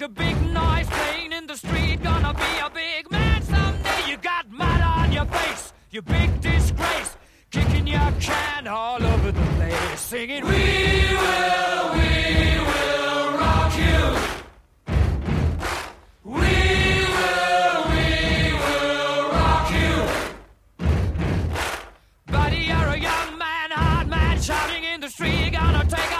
make a big noise playing in the street. Gonna be a big man someday. You got mud on your face, you big disgrace. Kicking your can all over the place, singing, We will, we will rock you. We will, we will rock you. Buddy, you're a young man, hard man, shouting in the street. Gonna take